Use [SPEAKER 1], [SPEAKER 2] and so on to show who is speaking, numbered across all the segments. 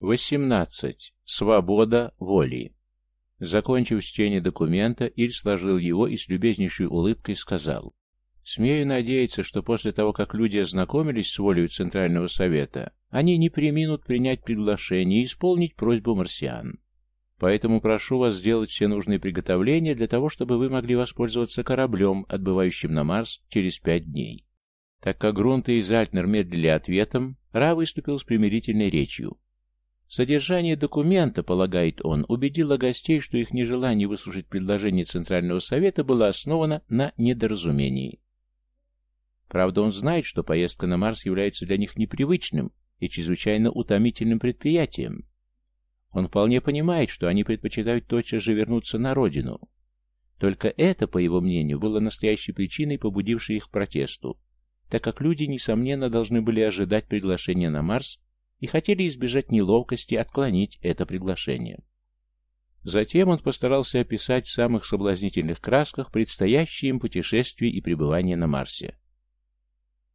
[SPEAKER 1] 18. Свобода воли. Закончив чтение документа, Иль сложил его и с любезнейшей улыбкой сказал. «Смею надеяться, что после того, как люди ознакомились с волей Центрального Совета, они не приминут принять приглашение и исполнить просьбу марсиан. Поэтому прошу вас сделать все нужные приготовления для того, чтобы вы могли воспользоваться кораблем, отбывающим на Марс через пять дней». Так как Грунт и Зальтнер медлили ответом, Ра выступил с примирительной речью. Содержание документа, полагает он, убедило гостей, что их нежелание выслушать предложение Центрального Совета было основано на недоразумении. Правда, он знает, что поездка на Марс является для них непривычным и чрезвычайно утомительным предприятием. Он вполне понимает, что они предпочитают тотчас же вернуться на родину. Только это, по его мнению, было настоящей причиной, побудившей их к протесту, так как люди, несомненно, должны были ожидать приглашения на Марс и хотели избежать неловкости отклонить это приглашение. Затем он постарался описать в самых соблазнительных красках предстоящие им путешествия и пребывание на Марсе.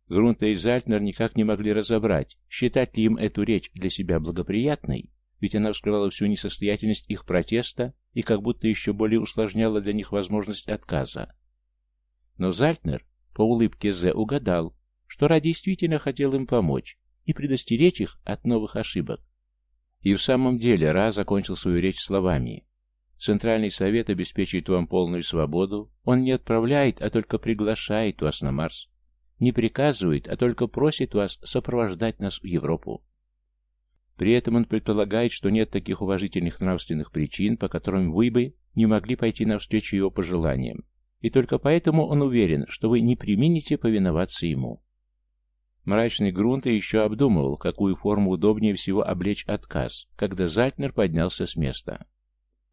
[SPEAKER 1] Грунта и Зальтнер никак не могли разобрать, считать ли им эту речь для себя благоприятной, ведь она вскрывала всю несостоятельность их протеста и как будто еще более усложняла для них возможность отказа. Но Зальтнер по улыбке Зе угадал, что Ра действительно хотел им помочь, и предостеречь их от новых ошибок. И в самом деле Ра закончил свою речь словами «Центральный совет обеспечит вам полную свободу, он не отправляет, а только приглашает вас на Марс, не приказывает, а только просит вас сопровождать нас в Европу. При этом он предполагает, что нет таких уважительных нравственных причин, по которым вы бы не могли пойти навстречу его пожеланиям, и только поэтому он уверен, что вы не примените повиноваться ему. Мрачный грунт еще обдумывал, какую форму удобнее всего облечь отказ, когда Зальтнер поднялся с места.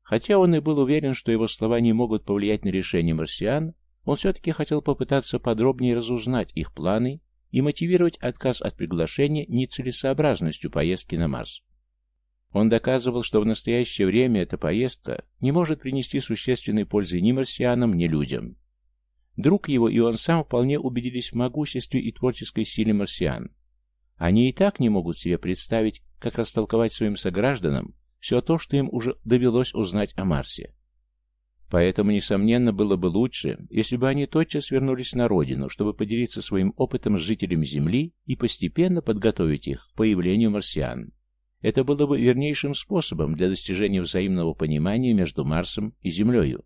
[SPEAKER 1] Хотя он и был уверен, что его слова не могут повлиять на решение марсиан, он все-таки хотел попытаться подробнее разузнать их планы и мотивировать отказ от приглашения нецелесообразностью поездки на Марс. Он доказывал, что в настоящее время эта поездка не может принести существенной пользы ни марсианам, ни людям. Друг его и он сам вполне убедились в могуществе и творческой силе марсиан. Они и так не могут себе представить, как растолковать своим согражданам все то, что им уже довелось узнать о Марсе. Поэтому, несомненно, было бы лучше, если бы они тотчас вернулись на родину, чтобы поделиться своим опытом с жителями Земли и постепенно подготовить их к появлению марсиан. Это было бы вернейшим способом для достижения взаимного понимания между Марсом и Землею.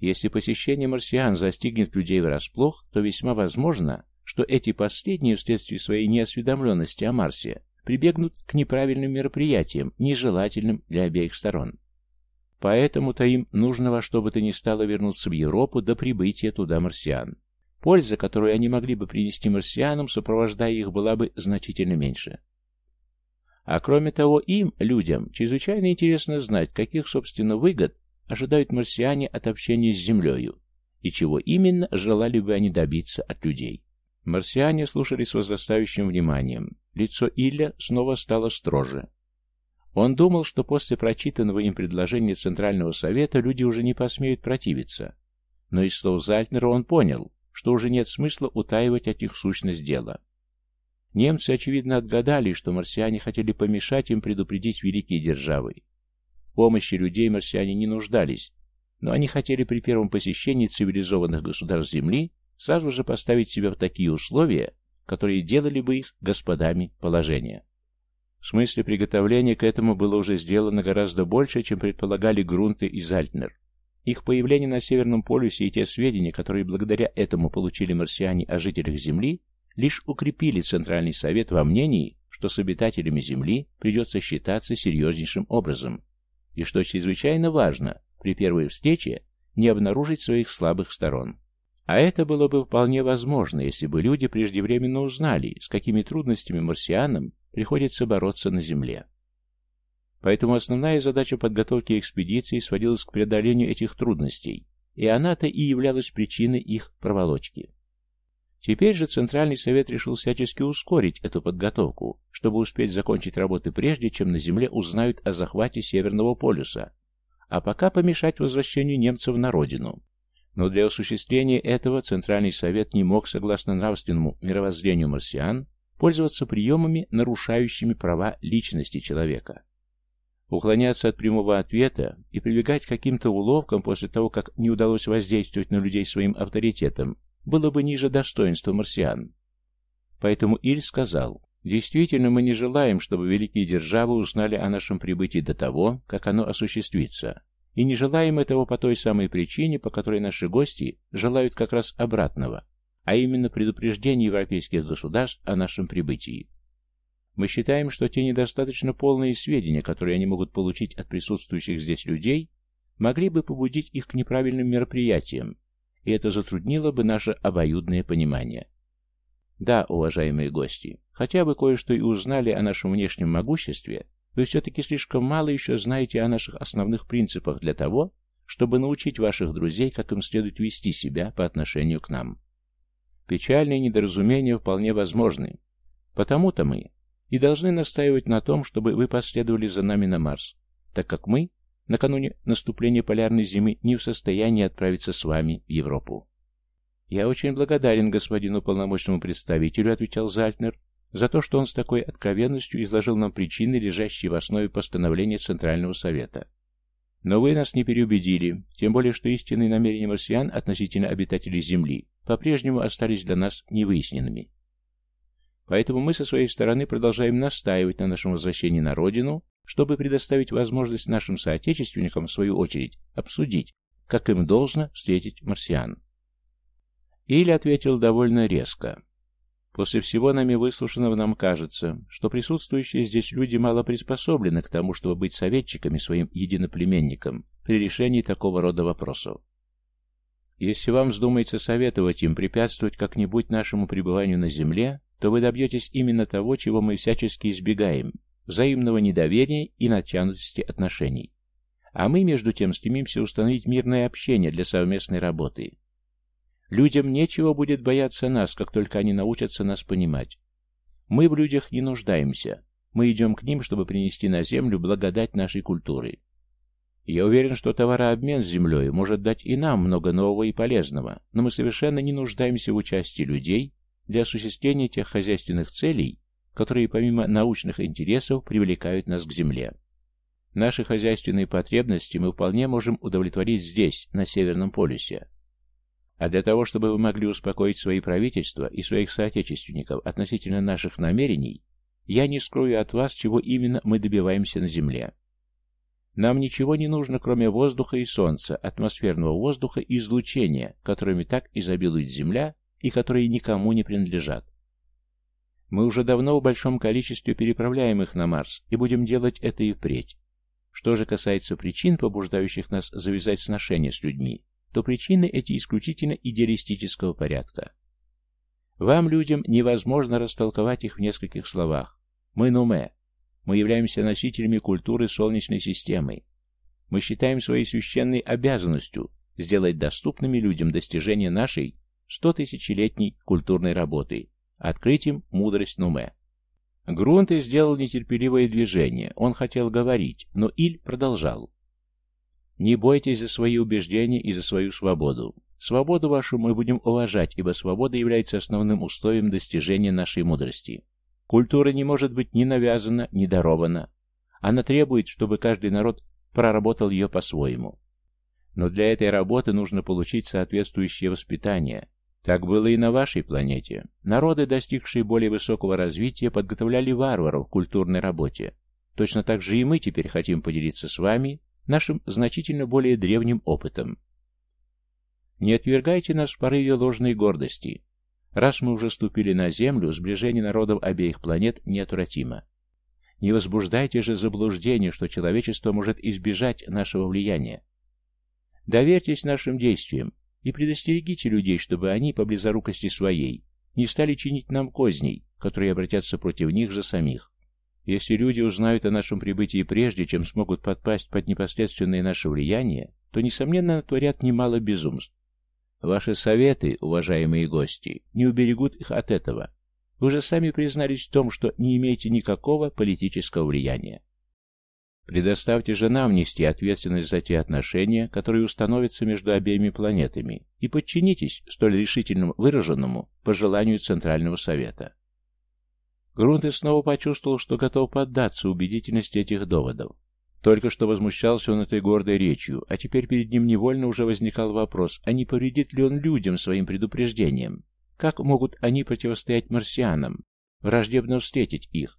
[SPEAKER 1] Если посещение марсиан застигнет людей врасплох, то весьма возможно, что эти последние вследствие своей неосведомленности о Марсе прибегнут к неправильным мероприятиям, нежелательным для обеих сторон. Поэтому-то им нужно во что бы то ни стало вернуться в Европу до прибытия туда марсиан. Польза, которую они могли бы принести марсианам, сопровождая их, была бы значительно меньше. А кроме того, им, людям, чрезвычайно интересно знать, каких, собственно, выгод ожидают марсиане от общения с Землею, и чего именно желали бы они добиться от людей. Марсиане слушали с возрастающим вниманием. Лицо Илля снова стало строже. Он думал, что после прочитанного им предложения Центрального Совета люди уже не посмеют противиться. Но из слов Зальтнера он понял, что уже нет смысла утаивать от них сущность дела. Немцы, очевидно, отгадали, что марсиане хотели помешать им предупредить великие державы, помощи людей марсиане не нуждались, но они хотели при первом посещении цивилизованных государств Земли сразу же поставить себя в такие условия, которые делали бы их господами положения. В смысле приготовления к этому было уже сделано гораздо больше, чем предполагали Грунты и Зальтнер. Их появление на Северном полюсе и те сведения, которые благодаря этому получили марсиане о жителях Земли, лишь укрепили Центральный Совет во мнении, что с обитателями Земли придется считаться серьезнейшим образом, и, что чрезвычайно важно, при первой встрече не обнаружить своих слабых сторон. А это было бы вполне возможно, если бы люди преждевременно узнали, с какими трудностями марсианам приходится бороться на Земле. Поэтому основная задача подготовки экспедиции сводилась к преодолению этих трудностей, и она-то и являлась причиной их проволочки. Теперь же Центральный Совет решил всячески ускорить эту подготовку, чтобы успеть закончить работы прежде, чем на Земле узнают о захвате Северного полюса, а пока помешать возвращению немцев на родину. Но для осуществления этого Центральный Совет не мог, согласно нравственному мировоззрению марсиан, пользоваться приемами, нарушающими права личности человека. Уклоняться от прямого ответа и прибегать к каким-то уловкам после того, как не удалось воздействовать на людей своим авторитетом, было бы ниже достоинства марсиан. Поэтому Иль сказал, действительно мы не желаем, чтобы великие державы узнали о нашем прибытии до того, как оно осуществится, и не желаем этого по той самой причине, по которой наши гости желают как раз обратного, а именно предупреждения европейских государств о нашем прибытии. Мы считаем, что те недостаточно полные сведения, которые они могут получить от присутствующих здесь людей, могли бы побудить их к неправильным мероприятиям, и это затруднило бы наше обоюдное понимание. Да, уважаемые гости, хотя бы кое-что и узнали о нашем внешнем могуществе, вы все-таки слишком мало еще знаете о наших основных принципах для того, чтобы научить ваших друзей, как им следует вести себя по отношению к нам. Печальные недоразумения вполне возможны. Потому-то мы и должны настаивать на том, чтобы вы последовали за нами на Марс, так как мы, накануне наступления полярной зимы, не в состоянии отправиться с вами в Европу. «Я очень благодарен господину полномочному представителю», — отвечал Зальтнер, «за то, что он с такой откровенностью изложил нам причины, лежащие в основе постановления Центрального Совета. Но вы нас не переубедили, тем более, что истинные намерения марсиан относительно обитателей Земли по-прежнему остались для нас невыясненными. Поэтому мы со своей стороны продолжаем настаивать на нашем возвращении на родину, чтобы предоставить возможность нашим соотечественникам, в свою очередь, обсудить, как им должно встретить марсиан. Или ответил довольно резко. После всего нами выслушанного нам кажется, что присутствующие здесь люди мало приспособлены к тому, чтобы быть советчиками своим единоплеменникам при решении такого рода вопросов. Если вам вздумается советовать им препятствовать как-нибудь нашему пребыванию на земле, то вы добьетесь именно того, чего мы всячески избегаем – взаимного недоверия и натянутости отношений. А мы, между тем, стремимся установить мирное общение для совместной работы. Людям нечего будет бояться нас, как только они научатся нас понимать. Мы в людях не нуждаемся. Мы идем к ним, чтобы принести на землю благодать нашей культуры. Я уверен, что товарообмен с землей может дать и нам много нового и полезного, но мы совершенно не нуждаемся в участии людей для осуществления тех хозяйственных целей, которые помимо научных интересов привлекают нас к земле. Наши хозяйственные потребности мы вполне можем удовлетворить здесь, на Северном полюсе. А для того, чтобы вы могли успокоить свои правительства и своих соотечественников относительно наших намерений, я не скрою от вас, чего именно мы добиваемся на Земле. Нам ничего не нужно, кроме воздуха и солнца, атмосферного воздуха и излучения, которыми так изобилует Земля и которые никому не принадлежат. Мы уже давно в большом количестве переправляем их на Марс и будем делать это и впредь. Что же касается причин, побуждающих нас завязать сношения с людьми, то причины эти исключительно идеалистического порядка. Вам, людям, невозможно растолковать их в нескольких словах. Мы нуме, мы являемся носителями культуры Солнечной системы. Мы считаем своей священной обязанностью сделать доступными людям достижения нашей стотысячелетней культурной работы, открыть им мудрость Нуме. Грунт сделал нетерпеливое движение. Он хотел говорить, но Иль продолжал. «Не бойтесь за свои убеждения и за свою свободу. Свободу вашу мы будем уважать, ибо свобода является основным условием достижения нашей мудрости. Культура не может быть ни навязана, ни дарована. Она требует, чтобы каждый народ проработал ее по-своему. Но для этой работы нужно получить соответствующее воспитание. Так было и на вашей планете. Народы, достигшие более высокого развития, подготовляли варваров к культурной работе. Точно так же и мы теперь хотим поделиться с вами нашим значительно более древним опытом. Не отвергайте нас в порыве ложной гордости. Раз мы уже ступили на Землю, сближение народов обеих планет неотвратимо. Не возбуждайте же заблуждение, что человечество может избежать нашего влияния. Доверьтесь нашим действиям и предостерегите людей, чтобы они, по близорукости своей, не стали чинить нам козней, которые обратятся против них же самих. Если люди узнают о нашем прибытии прежде, чем смогут подпасть под непосредственное наше влияние, то, несомненно, натворят немало безумств. Ваши советы, уважаемые гости, не уберегут их от этого. Вы же сами признались в том, что не имеете никакого политического влияния. Предоставьте же нам нести ответственность за те отношения, которые установятся между обеими планетами, и подчинитесь столь решительному выраженному пожеланию Центрального Совета. Грунте снова почувствовал, что готов поддаться убедительности этих доводов. Только что возмущался он этой гордой речью, а теперь перед ним невольно уже возникал вопрос, а не повредит ли он людям своим предупреждением? Как могут они противостоять марсианам? Враждебно встретить их?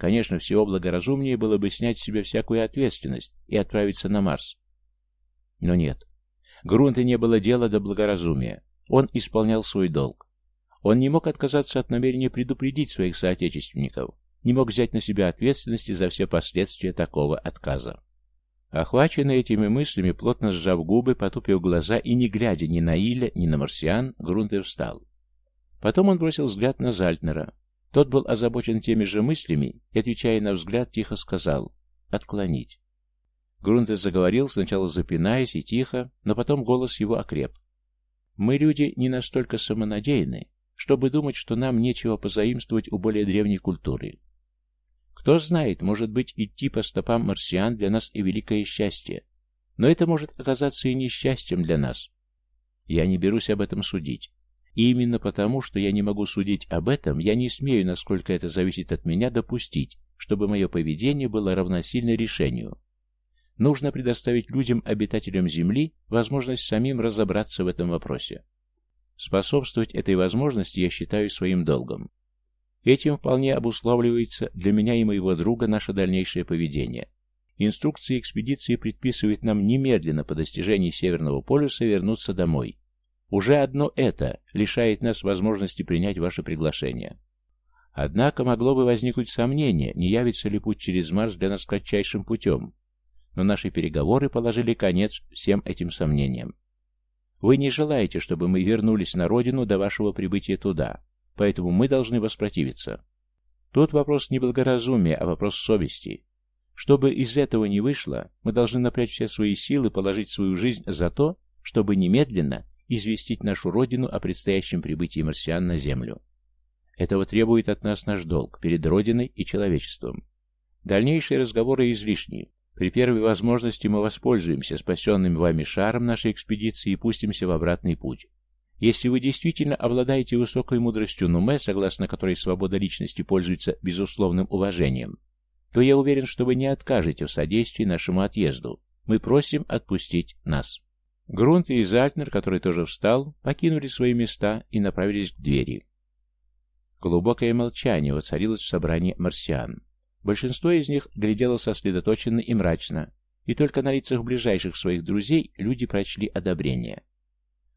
[SPEAKER 1] Конечно, всего благоразумнее было бы снять с себя всякую ответственность и отправиться на Марс. Но нет. Грунте не было дела до благоразумия. Он исполнял свой долг. Он не мог отказаться от намерения предупредить своих соотечественников, не мог взять на себя ответственности за все последствия такого отказа. Охваченный этими мыслями, плотно сжав губы, потупив глаза и не глядя ни на Иля, ни на марсиан, Грунте встал. Потом он бросил взгляд на Зальтнера. Тот был озабочен теми же мыслями и, отвечая на взгляд, тихо сказал «отклонить». Грунте заговорил, сначала запинаясь и тихо, но потом голос его окреп. «Мы, люди, не настолько самонадеянны, чтобы думать, что нам нечего позаимствовать у более древней культуры. Кто знает, может быть, идти по стопам марсиан для нас и великое счастье, но это может оказаться и несчастьем для нас. Я не берусь об этом судить. И именно потому, что я не могу судить об этом, я не смею, насколько это зависит от меня, допустить, чтобы мое поведение было равносильно решению. Нужно предоставить людям, обитателям Земли, возможность самим разобраться в этом вопросе. Способствовать этой возможности я считаю своим долгом. Этим вполне обуславливается для меня и моего друга наше дальнейшее поведение. Инструкции экспедиции предписывают нам немедленно по достижении Северного полюса вернуться домой. Уже одно это лишает нас возможности принять ваше приглашение. Однако могло бы возникнуть сомнение, не явится ли путь через Марс для нас кратчайшим путем. Но наши переговоры положили конец всем этим сомнениям. Вы не желаете, чтобы мы вернулись на родину до вашего прибытия туда, поэтому мы должны воспротивиться. Тут вопрос не благоразумия, а вопрос совести. Чтобы из этого не вышло, мы должны напрячь все свои силы, положить свою жизнь за то, чтобы немедленно известить нашу родину о предстоящем прибытии марсиан на Землю. Этого требует от нас наш долг перед Родиной и человечеством. Дальнейшие разговоры излишни. При первой возможности мы воспользуемся спасенным вами шаром нашей экспедиции и пустимся в обратный путь. Если вы действительно обладаете высокой мудростью Нуме, согласно которой свобода личности пользуется безусловным уважением, то я уверен, что вы не откажете в содействии нашему отъезду. Мы просим отпустить нас. Грунт и Зальтнер, который тоже встал, покинули свои места и направились к двери. Глубокое молчание воцарилось в собрании марсиан. Большинство из них глядело сосредоточенно и мрачно, и только на лицах ближайших своих друзей люди прочли одобрение.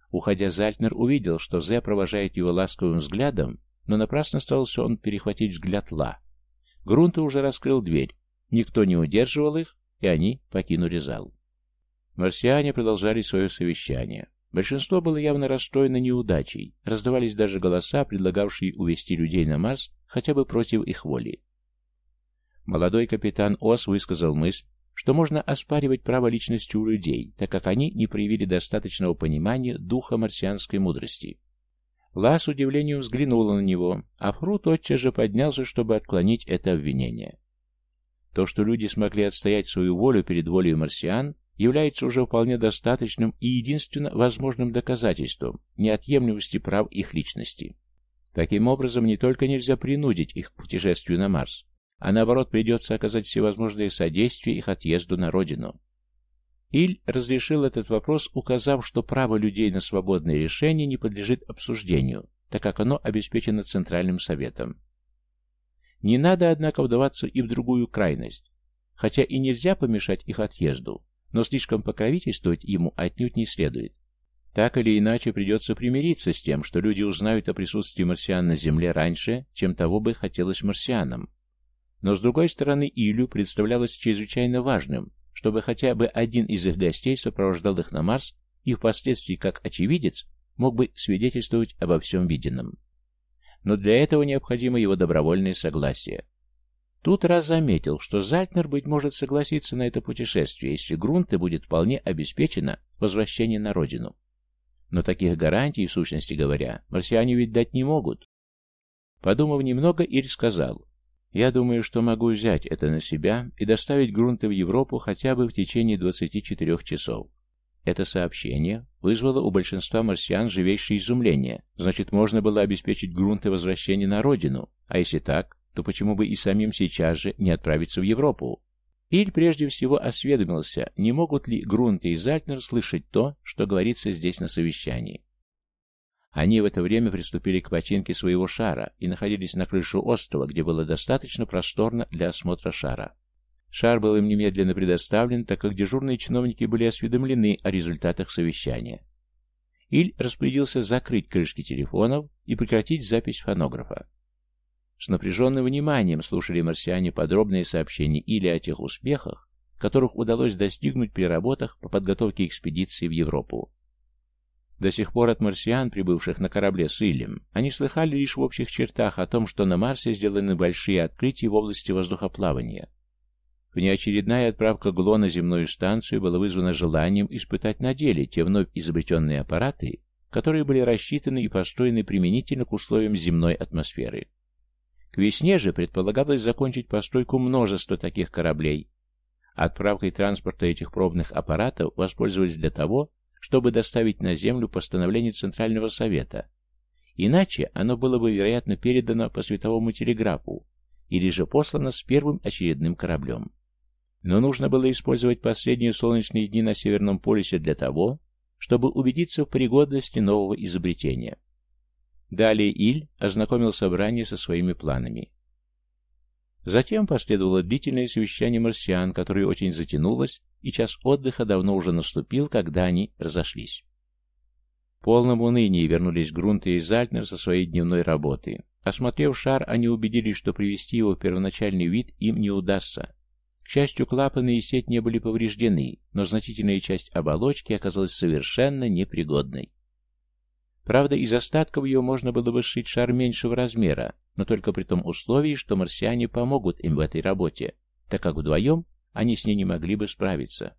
[SPEAKER 1] Уходя, Зальтнер увидел, что Зе провожает его ласковым взглядом, но напрасно старался он перехватить взгляд Ла. Грунта уже раскрыл дверь, никто не удерживал их, и они покинули зал. Марсиане продолжали свое совещание. Большинство было явно расстроено неудачей, раздавались даже голоса, предлагавшие увести людей на Марс хотя бы против их воли. Молодой капитан Ос высказал мысль, что можно оспаривать право личности у людей, так как они не проявили достаточного понимания духа марсианской мудрости. Ла с удивлением взглянула на него, а Фру тотчас же поднялся, чтобы отклонить это обвинение. То, что люди смогли отстоять свою волю перед волей марсиан, является уже вполне достаточным и единственно возможным доказательством неотъемлемости прав их личности. Таким образом, не только нельзя принудить их к путешествию на Марс, а наоборот придется оказать всевозможные содействие их отъезду на родину. Иль разрешил этот вопрос, указав, что право людей на свободное решение не подлежит обсуждению, так как оно обеспечено Центральным Советом. Не надо, однако, вдаваться и в другую крайность, хотя и нельзя помешать их отъезду, но слишком покровительствовать ему отнюдь не следует. Так или иначе придется примириться с тем, что люди узнают о присутствии марсиан на Земле раньше, чем того бы хотелось марсианам. Но с другой стороны, Илю представлялось чрезвычайно важным, чтобы хотя бы один из их гостей сопровождал их на Марс и впоследствии, как очевидец, мог бы свидетельствовать обо всем виденном. Но для этого необходимо его добровольное согласие. Тут раз заметил, что Зальтнер, быть может, согласится на это путешествие, если Грунте будет вполне обеспечено возвращение на родину. Но таких гарантий, в сущности говоря, марсиане ведь дать не могут. Подумав немного, Иль сказал, я думаю, что могу взять это на себя и доставить грунты в Европу хотя бы в течение 24 часов. Это сообщение вызвало у большинства марсиан живейшее изумление. Значит, можно было обеспечить грунты возвращения на родину. А если так, то почему бы и самим сейчас же не отправиться в Европу? Иль прежде всего осведомился, не могут ли Грунт и Зальтнер слышать то, что говорится здесь на совещании. Они в это время приступили к починке своего шара и находились на крыше острова, где было достаточно просторно для осмотра шара. Шар был им немедленно предоставлен, так как дежурные чиновники были осведомлены о результатах совещания. Иль распорядился закрыть крышки телефонов и прекратить запись фонографа. С напряженным вниманием слушали марсиане подробные сообщения или о тех успехах, которых удалось достигнуть при работах по подготовке экспедиции в Европу. До сих пор от марсиан, прибывших на корабле с Илем, они слыхали лишь в общих чертах о том, что на Марсе сделаны большие открытия в области воздухоплавания. Внеочередная отправка ГЛО на земную станцию была вызвана желанием испытать на деле те вновь изобретенные аппараты, которые были рассчитаны и построены применительно к условиям земной атмосферы. К весне же предполагалось закончить постройку множества таких кораблей. Отправкой транспорта этих пробных аппаратов воспользовались для того, чтобы доставить на Землю постановление Центрального Совета. Иначе оно было бы, вероятно, передано по световому телеграфу или же послано с первым очередным кораблем. Но нужно было использовать последние солнечные дни на Северном полюсе для того, чтобы убедиться в пригодности нового изобретения. Далее Иль ознакомил собрание со своими планами. Затем последовало длительное совещание марсиан, которое очень затянулось, и час отдыха давно уже наступил, когда они разошлись. В полном унынии вернулись Грунт и Зальтнер со своей дневной работы. Осмотрев шар, они убедились, что привести его в первоначальный вид им не удастся. К счастью, клапаны и сеть не были повреждены, но значительная часть оболочки оказалась совершенно непригодной. Правда, из остатков ее можно было бы сшить шар меньшего размера, но только при том условии, что марсиане помогут им в этой работе, так как вдвоем они с ней не могли бы справиться.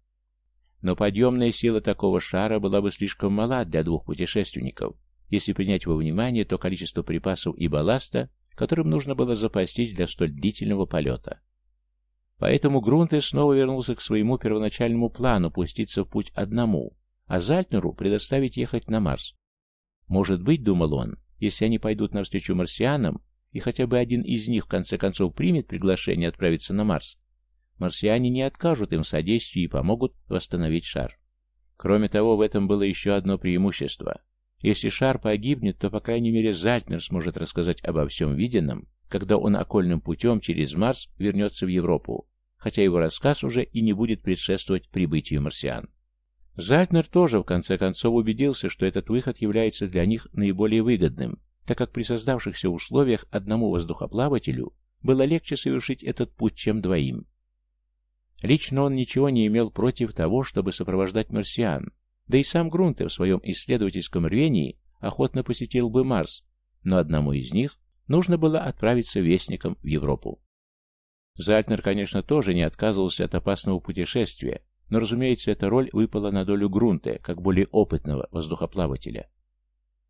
[SPEAKER 1] Но подъемная сила такого шара была бы слишком мала для двух путешественников, если принять во внимание то количество припасов и балласта, которым нужно было запастись для столь длительного полета. Поэтому Грунте снова вернулся к своему первоначальному плану пуститься в путь одному, а Зальтнеру предоставить ехать на Марс. Может быть, думал он, если они пойдут навстречу марсианам, и хотя бы один из них в конце концов примет приглашение отправиться на Марс, марсиане не откажут им в содействии и помогут восстановить шар. Кроме того, в этом было еще одно преимущество. Если шар погибнет, то, по крайней мере, Зальтнер сможет рассказать обо всем виденном, когда он окольным путем через Марс вернется в Европу, хотя его рассказ уже и не будет предшествовать прибытию марсиан. Зальтнер тоже, в конце концов, убедился, что этот выход является для них наиболее выгодным, так как при создавшихся условиях одному воздухоплавателю было легче совершить этот путь, чем двоим. Лично он ничего не имел против того, чтобы сопровождать марсиан, да и сам Грунте в своем исследовательском рвении охотно посетил бы Марс, но одному из них нужно было отправиться вестником в Европу. Зальтнер, конечно, тоже не отказывался от опасного путешествия, но, разумеется, эта роль выпала на долю Грунте, как более опытного воздухоплавателя.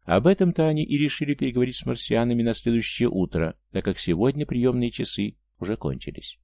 [SPEAKER 1] Об этом-то они и решили переговорить с марсианами на следующее утро, так как сегодня приемные часы уже кончились.